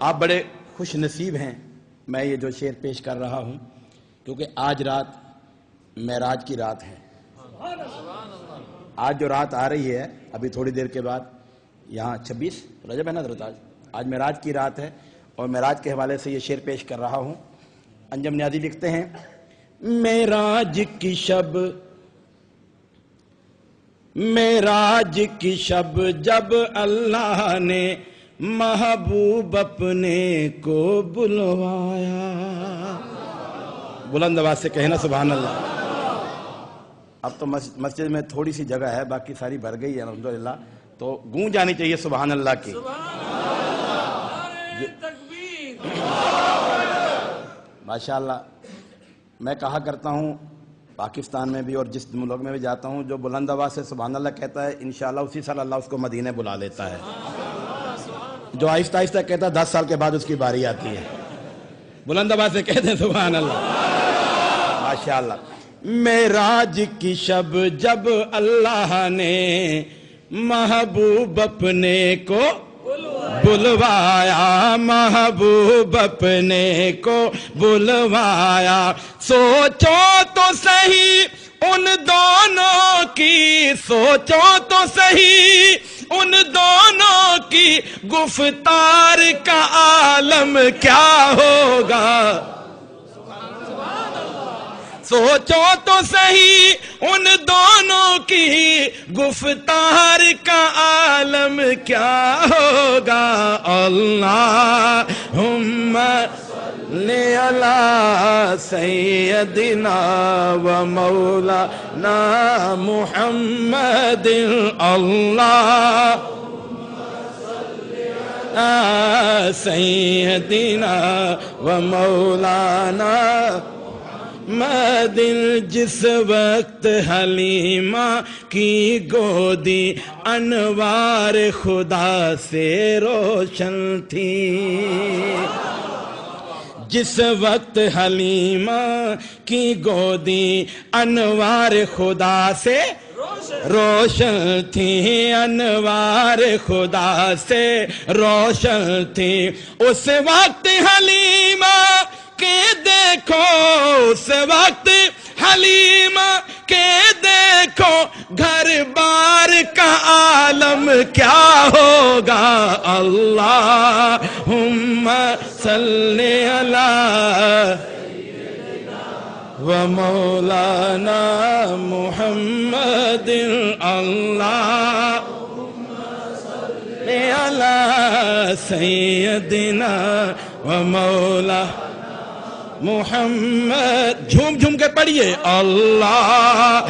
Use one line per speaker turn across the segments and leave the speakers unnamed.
آپ بڑے خوش نصیب ہیں میں یہ جو شعر پیش کر رہا ہوں، کیونکہ آج رات معراج کی رات ہے۔ آج جو رات آ رہی ہے، ابھی تھوڑی دیر کے بعد یہاں چھبیس رجب ہے نا حضرت آج؟ آج معراج کی رات ہے اور معراج کے حوالے سے یہ شعر پیش کر رہا ہوں۔ انجم نیازی لکھتے ہیں، معراج کی شب، معراج کی شب جب اللہ نے محبوب اپنے کو بلوایا۔ بلند آواز سے کہنا سبحان اللہ۔ اب تو مسجد میں تھوڑی سی جگہ ہے باقی ساری بھر گئی ہے الحمدللہ۔ تو گونج جانی چاہیے سبحان اللہ کی۔ ماشاء اللہ میں کہا کرتا ہوں پاکستان میں بھی اور جس ملک میں بھی جاتا ہوں جو بلند آواز سے سبحان اللہ کہتا ہے انشاءاللہ اسی سال اللہ اس کو مدینہ بلا لیتا ہے۔ جو آہستہ آہستہ کہتا ہے، دس سال کے بعد اس کی باری آتی ہے۔ بلند آواز سے کہتے ہیں، سبحان اللہ۔ ماشاء اللہ میراج کی شب جب اللہ نے محبوب اپنے کو بلوایا، محبوب اپنے کو بلوایا۔ سوچو تو صحیح ان دونوں کی، سوچو تو صحیح ان کی گفتار کا عالم کیا ہوگا؟ سوچو تو صحیح ان دونوں کی گفتار کا عالم کیا ہوگا؟ اللہ لے اللہ سیدنا و مولا نا محمد، اللہ سیدنا و مولانا میں دل جس وقت حلیمہ کی گودی انوار خدا سے روشن تھی۔ جس وقت حلیمہ کی گودی انوار خدا سے روشن تھی انوار خدا سے، روشن تھی اس وقت حلیمہ کے دیکھو، اس وقت حلیم کے دیکھو، گھر بار کا عالم کیا ہوگا؟ اللہ صلی اللہ و مولانا محمد اللہ اللہ سیدنا و مولا محمد جھوم جھوم کے پڑھیے اللہ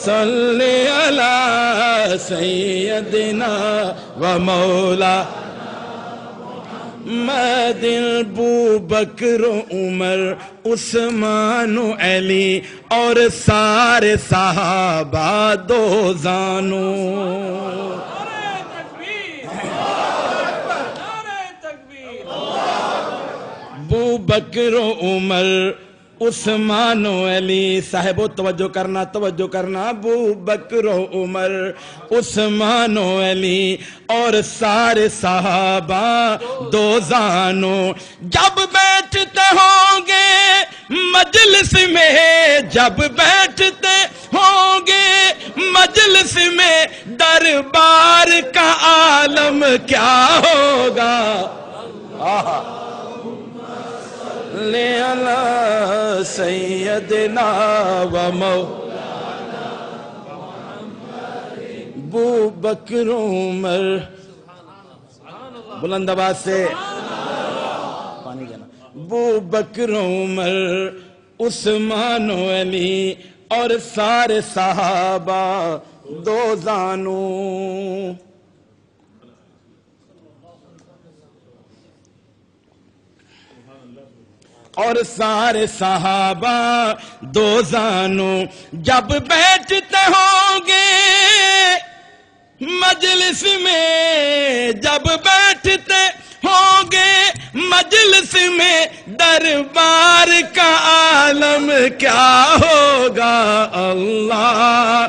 صلی اللہ سیدنا و میں دل بو بکر عمر، عثمان و علی اور سارے صحابہ دو زانو۔ بو بکر و عمر عثمان و علی صاحب، توجہ کرنا توجہ کرنا۔ ابو بکر و عمر، عثمان و علی اور سارے صحابہ، دو زانو۔ جب بیٹھتے ہوں گے مجلس میں، جب بیٹھتے ہوں گے مجلس میں، دربار کا عالم کیا ہوگا؟ آہا۔ سیدنا و مولانا بو بکر عمر بلند آباد سے پانی بو بکر عمر، عثمان و علی اور سارے صحابہ دو زانو اور سارے صحابہ دو زانو جب بیٹھتے ہوں گے مجلس میں، جب بیٹھتے ہوں گے مجلس میں دربار کا عالم کیا ہوگا اللہ؟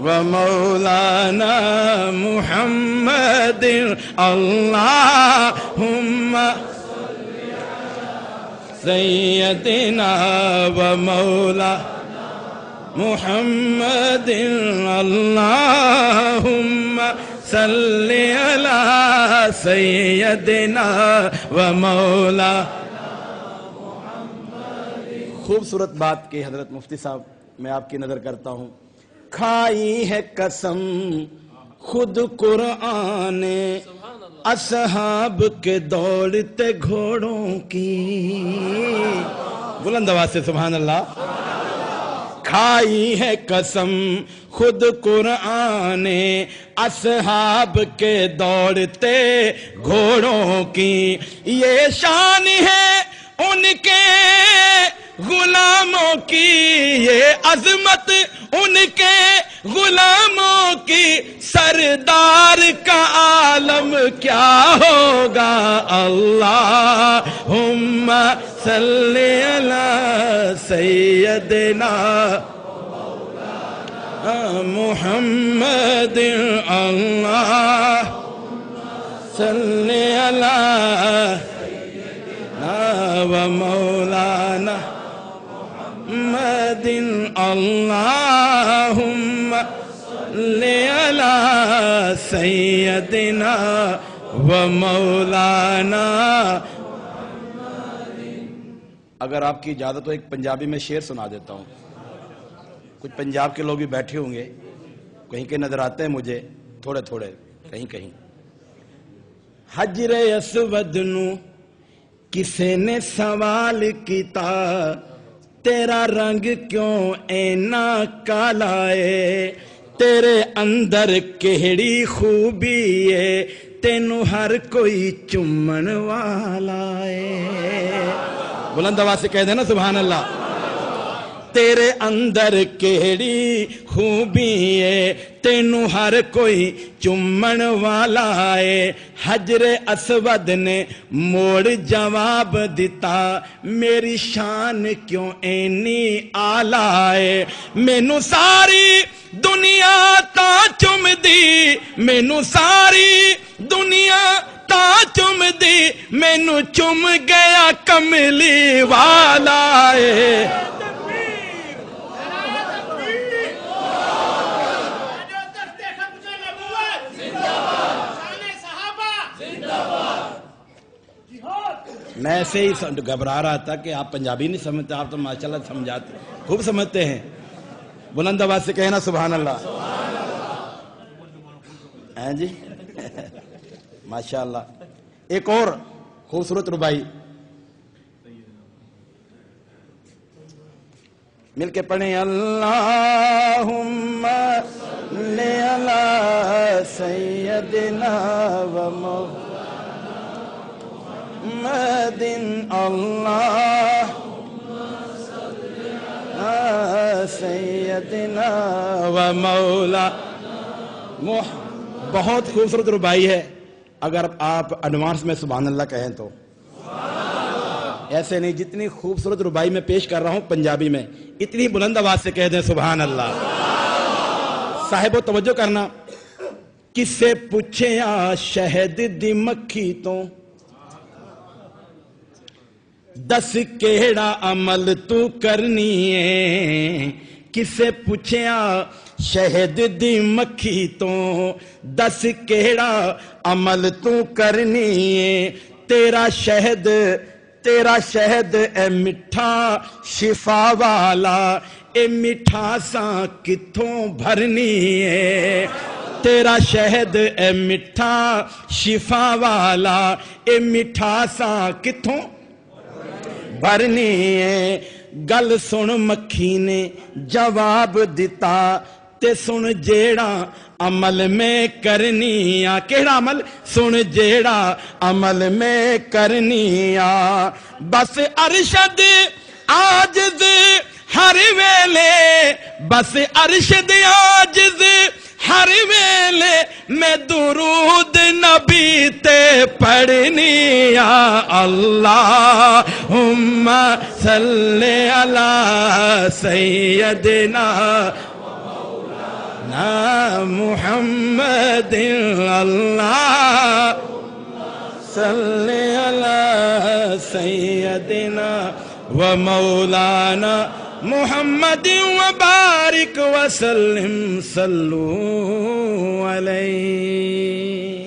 ومولانا محمد اللهم سيدنا ومولانا محمد اللهم صل على سيدنا ومولا خوبصورت بات کی حضرت مفتی صاحب، میں آپ کی نظر کرتا ہوں۔ کھائی ہے قسم خود قرآن اصحاب کے دوڑتے گھوڑوں کی۔ بلند آواز سے سبحان اللہ۔ کھائی ہے قسم خود قرآن اصحاب کے دوڑتے گھوڑوں کی۔ یہ شان ہے ان کے غلاموں کی۔ یہ عظمت ان کے غلاموں کی سردار کا عالم کیا ہوگا؟ اللہ ہم صلی اللہ سیدنا محمد اللہ صلی اللہ و مولانا محمد، اللہم لیلا سیدنا و مولانا اگر آپ کی اجازت ہو، ایک پنجابی میں شعر سنا دیتا ہوں۔ کچھ پنجاب کے لوگ بھی بیٹھے ہوں گے۔ کہیں کے نظر آتے ہیں مجھے۔ تھوڑے تھوڑے، کہیں کہیں۔ حجر اسود نو کسے نے سوال کیتا، تیرا رنگ کیوں اینا کالا ہے؟ تیرے اندر کہڑی خوبی ہے؟ تینو ہر کوئی چمن والا ہے۔ بلند آواز سے کہہ دینا، سبحان اللہ۔ تیرے اندر کیڑی خوبی ہے؟ تینو ہر کوئی چمن والا ہے۔ حجر اسود نے موڑ جواب دیتا میری شان کیوں اینی آلہ ہے؟ مینو ساری دنیا تا چم دی مینو ساری دنیا تا چم دی مینو چم گیا کملی والا ہے میں ایسے ہی گھبرا رہا تھا کہ آپ پنجابی نہیں سمجھتے، آپ تو ماشاء اللہ سمجھاتے خوب سمجھتے ہیں۔ بلند آباد سے کہنا سبحان اللہ۔ ہیں جی؟ ماشاء اللہ ایک اور خوبصورت ربائی مل کے پڑھیں اللہ سیدنا و محمد اللہ سیدنا و مولا بہت خوبصورت ربائی ہے۔ اگر آپ ایڈوانس میں سبحان اللہ کہیں تو۔ ایسے نہیں، جتنی خوبصورت ربائی میں پیش کر رہا ہوں پنجابی میں، اتنی بلند آواز سے کہہ دیں سبحان اللہ۔ صاحب و توجہ کرنا۔ کس سے پوچھے، آ، شہد دی مکھی تو۔ دس کیڑا عمل تو کرنی ہے۔ کسے پوچھیا شہد دی مکھی تو دس کیڑا عمل تو کرنی ہے۔ تیرا شہد تیرا شہد اے مٹھا شفا والا، اے مٹھا سا کتوں بھرنی ہے۔ تیرا شہد اے مٹھا شفا والا، اے مٹھا سا کتوں بھرنی ہے گل سن مکھی نے جواب دیتا تے سن جیڑا عمل میں کرنی آ کیڑا عمل سن جیڑا عمل میں کرنی آ بس ارشد آجز ہر ویلے بس ارشد آجز ہر ویلے میں درود نبی تے پڑھنی یا اللہ ہم صلی اللہ سیدنا محمد اللہ صلی علی سیدنا و مولانا محمد وبارك وسلم صلوا علیہ۔